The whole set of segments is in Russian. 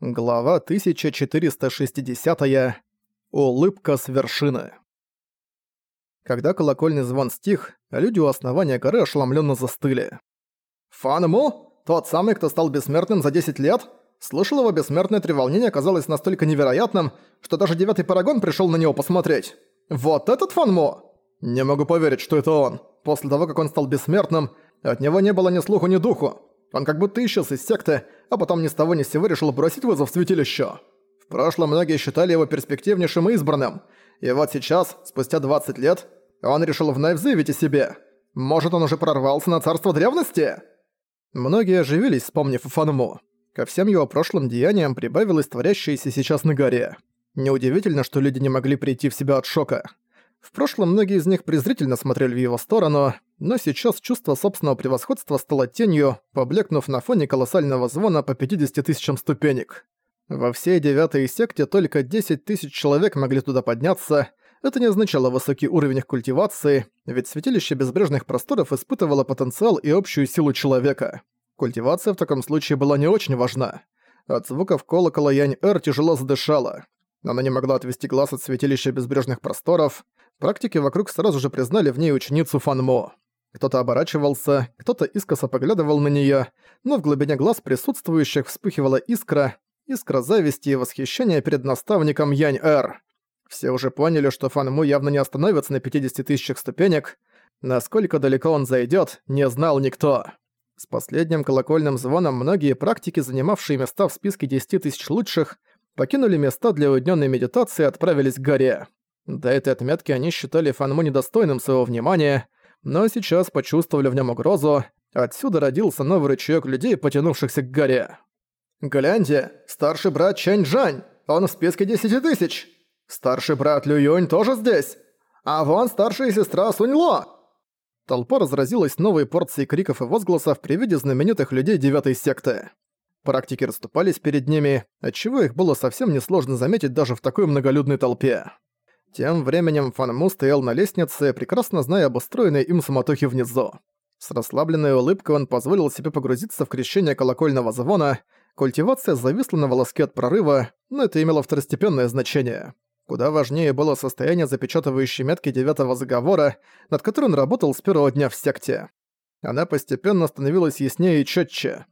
Глава 1460. -я. Улыбка с вершины. Когда колокольный звон стих, люди у основания горы ошеломленно застыли. «Фанму? Тот самый, кто стал бессмертным за 10 лет? Слышал его бессмертное треволнение казалось настолько невероятным, что даже девятый парагон пришел на него посмотреть. Вот этот Фанму? Не могу поверить, что это он. После того, как он стал бессмертным, от него не было ни слуху, ни духу. Он как будто исчез из секты, а потом ни с того ни с сего решил бросить вызов святилищу. В прошлом многие считали его перспективнейшим и избранным. И вот сейчас, спустя 20 лет, он решил вновь заявить о себе. Может, он уже прорвался на царство древности? Многие оживились, вспомнив Фанму. Ко всем его прошлым деяниям прибавилось творящееся сейчас на горе. Неудивительно, что люди не могли прийти в себя от шока. В прошлом многие из них презрительно смотрели в его сторону, но сейчас чувство собственного превосходства стало тенью, поблекнув на фоне колоссального звона по 50 тысячам ступенек. Во всей девятой секте только 10 тысяч человек могли туда подняться. Это не означало высокий уровень их культивации, ведь святилище безбрежных просторов испытывало потенциал и общую силу человека. Культивация в таком случае была не очень важна. От звуков колокола Янь-Эр тяжело задышала. Она не могла отвести глаз от святилища безбрежных просторов. Практики вокруг сразу же признали в ней ученицу Фанмо. Кто-то оборачивался, кто-то искоса поглядывал на неё, но в глубине глаз присутствующих вспыхивала искра, искра зависти и восхищения перед наставником Янь-Эр. Все уже поняли, что Фанму явно не остановится на 50 тысячах ступенек. Насколько далеко он зайдёт, не знал никто. С последним колокольным звоном многие практики, занимавшие места в списке 10 тысяч лучших, покинули места для уединенной медитации и отправились к горе. До этой отметки они считали Фанму недостойным своего внимания, но сейчас почувствовали в нем угрозу. Отсюда родился новый рычаг людей, потянувшихся к горе. «Гляньте, старший брат Чэнь Жань, он в списке десяти тысяч. Старший брат Лю Юнь тоже здесь. А вон старшая сестра Сунь Ло». Толпа разразилась новой порцией криков и возгласов при виде знаменитых людей девятой секты. Практики расступались перед ними, отчего их было совсем несложно заметить даже в такой многолюдной толпе. Тем временем Фанму стоял на лестнице, прекрасно зная об устроенной им суматохе внизу. С расслабленной улыбкой он позволил себе погрузиться в крещение колокольного звона, культивация зависла на волоске от прорыва, но это имело второстепенное значение. Куда важнее было состояние запечатывающей метки девятого заговора, над которой он работал с первого дня в секте. Она постепенно становилась яснее и четче.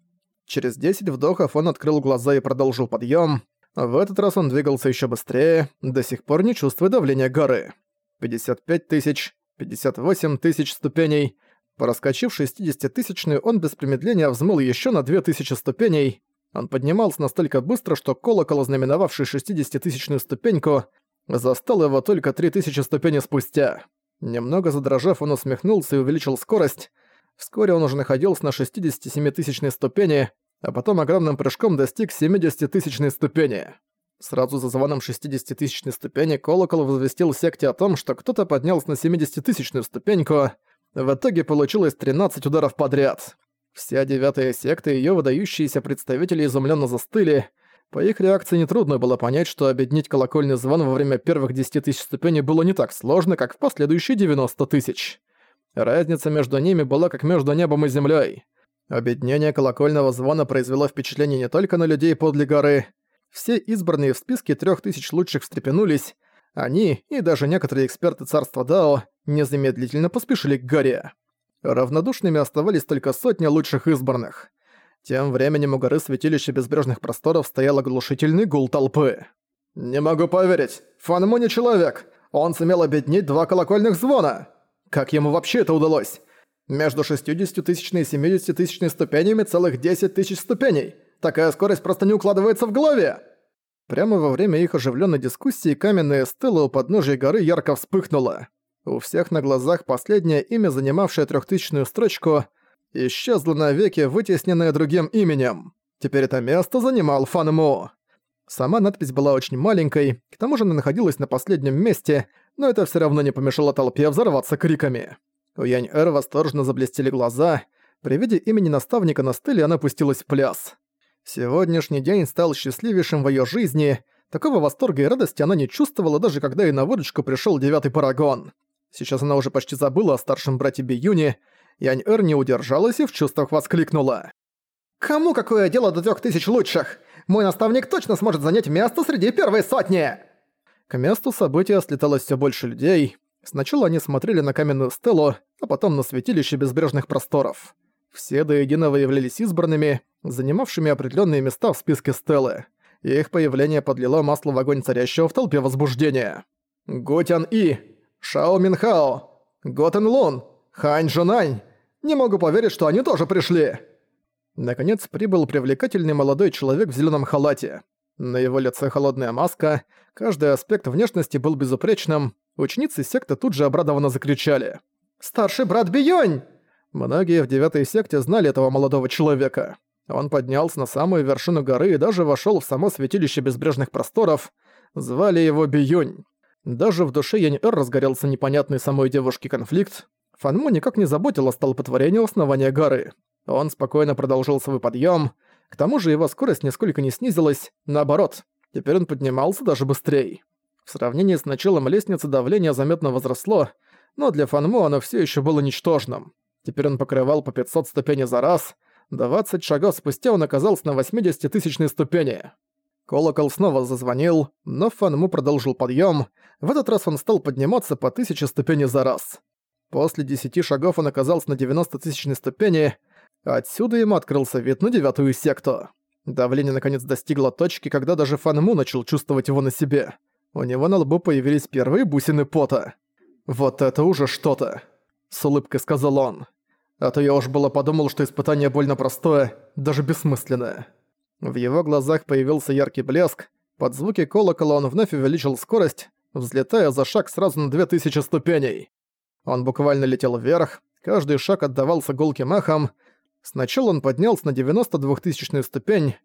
Через 10 вдохов он открыл глаза и продолжил подъем. В этот раз он двигался еще быстрее, до сих пор не чувствуя давления горы. 55 тысяч, 58 тысяч ступеней. Пораскочив 60-тысячную, он без промедления взмыл еще на 2000 ступеней. Он поднимался настолько быстро, что колокол, ознаменовавший 60-тысячную ступеньку, застал его только 3000 ступеней спустя. Немного задрожав, он усмехнулся и увеличил скорость. Вскоре он уже находился на 67-тысячной ступени, а потом огромным прыжком достиг 70-тысячной ступени. Сразу за звоном 60-тысячной ступени колокол возвестил секте о том, что кто-то поднялся на 70-тысячную ступеньку. В итоге получилось 13 ударов подряд. Вся девятая секта и её выдающиеся представители изумленно застыли. По их реакции нетрудно было понять, что объединить колокольный звон во время первых 10 тысяч ступеней было не так сложно, как в последующие 90 тысяч. Разница между ними была как между небом и землей. Объединение колокольного звона произвело впечатление не только на людей подле горы. Все избранные в списке трех тысяч лучших встрепенулись. Они, и даже некоторые эксперты царства Дао, незамедлительно поспешили к горе. Равнодушными оставались только сотни лучших избранных. Тем временем у горы Святилища Безбрежных Просторов стоял оглушительный гул толпы. «Не могу поверить! Фанму не человек! Он сумел объединить два колокольных звона!» Как ему вообще это удалось? Между 60-тысячной и 70-тысячной ступенями целых 10 тысяч ступеней. Такая скорость просто не укладывается в голове. Прямо во время их оживленной дискуссии каменная стела у подножия горы ярко вспыхнула. У всех на глазах последнее имя, занимавшее трехтысячную строчку, исчезло навеки, вытесненное другим именем. Теперь это место занимал Фанму. Сама надпись была очень маленькой, к тому же она находилась на последнем месте, но это все равно не помешало толпе взорваться криками. У Янь-Эр восторженно заблестели глаза. При виде имени наставника на стеле она пустилась в пляс. Сегодняшний день стал счастливейшим в ее жизни. Такого восторга и радости она не чувствовала, даже когда ей на выручку пришел девятый парагон. Сейчас она уже почти забыла о старшем брате Биюне. Янь-Эр не удержалась и в чувствах воскликнула. «Кому какое дело до трех тысяч лучших? Мой наставник точно сможет занять место среди первой сотни!» К месту события слеталось все больше людей. Сначала они смотрели на каменную стелу, а потом на святилище безбрежных просторов. Все до единого являлись избранными, занимавшими определенные места в списке стелы. И их появление подлило масло в огонь царящего в толпе возбуждения. Готян И, Шао Минхао, Готен Лун, Хань Жунань. Не могу поверить, что они тоже пришли. Наконец прибыл привлекательный молодой человек в зеленом халате. На его лице холодная маска, каждый аспект внешности был безупречным. Ученицы секты тут же обрадованно закричали. «Старший брат Бионь!» Многие в девятой секте знали этого молодого человека. Он поднялся на самую вершину горы и даже вошел в само святилище безбрежных просторов. Звали его Биюнь. Даже в душе Янь-Эр разгорелся непонятный самой девушке конфликт. Фанму никак не заботил о столпотворении основания горы. Он спокойно продолжил свой подъем. К тому же его скорость нисколько не снизилась, наоборот, теперь он поднимался даже быстрее. В сравнении с началом лестницы давление заметно возросло, но для Фанму оно все еще было ничтожным. Теперь он покрывал по 500 ступеней за раз, 20 шагов спустя он оказался на 80-тысячной ступени. Колокол снова зазвонил, но Фанму продолжил подъем. В этот раз он стал подниматься по 1000 ступеней за раз. После 10 шагов он оказался на 90-тысячной ступени, Отсюда ему открылся вид на девятую секту. Давление наконец достигло точки, когда даже Фан Му начал чувствовать его на себе. У него на лбу появились первые бусины пота. «Вот это уже что-то!» — с улыбкой сказал он. «А то я уж было подумал, что испытание больно простое, даже бессмысленное». В его глазах появился яркий блеск, под звуки колокола он вновь увеличил скорость, взлетая за шаг сразу на 2000 ступеней. Он буквально летел вверх, каждый шаг отдавался гулким эхом, Сначала он поднялся на 92-тысячную ступень,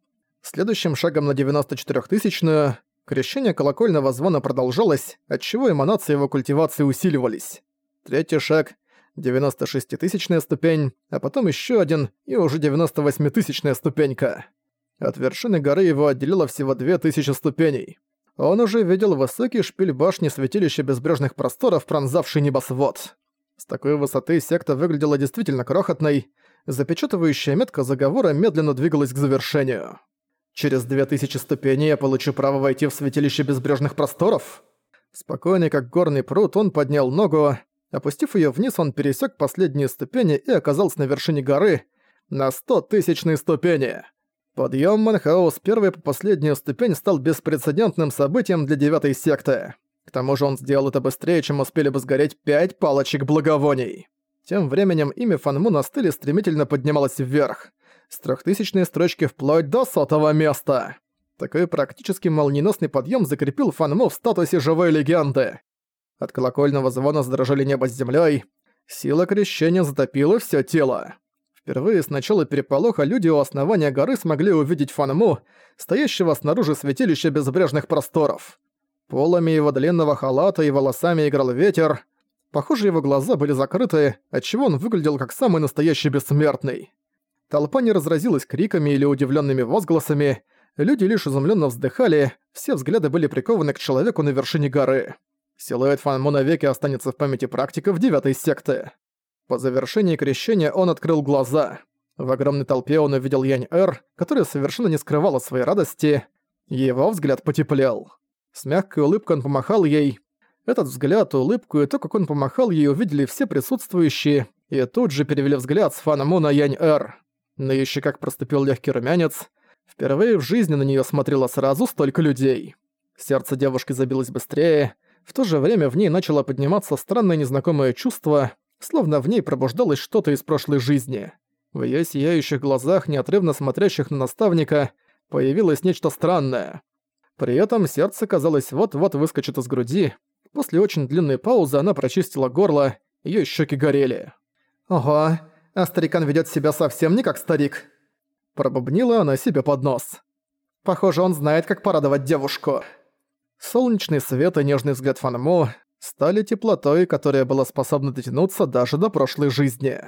следующим шагом на 94-тысячную. Крещение колокольного звона продолжалось, отчего эманации его культивации усиливались. Третий шаг — 96-тысячная ступень, а потом еще один и уже 98-тысячная ступенька. От вершины горы его отделило всего 2000 ступеней. Он уже видел высокий шпиль башни святилища безбрежных просторов, пронзавший небосвод. С такой высоты секта выглядела действительно крохотной, запечатывающая метка заговора медленно двигалась к завершению. «Через две тысячи ступеней я получу право войти в святилище безбрежных просторов?» Спокойный, как горный пруд, он поднял ногу. Опустив ее вниз, он пересек последние ступени и оказался на вершине горы, на сто тысячной ступени. Подъем Манхаус первой по последнюю ступень стал беспрецедентным событием для девятой секты. К тому же он сделал это быстрее, чем успели бы сгореть пять палочек благовоний. Тем временем имя Фанму на стыле стремительно поднималось вверх, с трехтысячной строчки вплоть до сотого места. Такой практически молниеносный подъем закрепил Фанму в статусе живой легенды. От колокольного звона задрожали небо с землей. Сила крещения затопила все тело. Впервые с начала переполоха люди у основания горы смогли увидеть Фанму, стоящего снаружи святилища безбрежных просторов. Полами его длинного халата и волосами играл ветер, Похоже, его глаза были закрыты, отчего он выглядел как самый настоящий бессмертный. Толпа не разразилась криками или удивленными возгласами, люди лишь изумленно вздыхали, все взгляды были прикованы к человеку на вершине горы. Силуэт Фан Му навеки останется в памяти практиков девятой секты. По завершении крещения он открыл глаза. В огромной толпе он увидел Янь-Эр, которая совершенно не скрывала своей радости. Его взгляд потеплел. С мягкой улыбкой он помахал ей, этот взгляд, улыбку и то, как он помахал ей, увидели все присутствующие, и тут же перевели взгляд с Фана на Янь-Эр. На её щеках проступил легкий румянец. Впервые в жизни на неё смотрело сразу столько людей. Сердце девушки забилось быстрее. В то же время в ней начало подниматься странное незнакомое чувство, словно в ней пробуждалось что-то из прошлой жизни. В её сияющих глазах, неотрывно смотрящих на наставника, появилось нечто странное. При этом сердце, казалось, вот-вот выскочит из груди, После очень длинной паузы она прочистила горло, её щеки горели. «Ого, а старикан ведёт себя совсем не как старик!» Пробубнила она себе под нос. «Похоже, он знает, как порадовать девушку!» Солнечный свет и нежный взгляд Фанму стали теплотой, которая была способна дотянуться даже до прошлой жизни.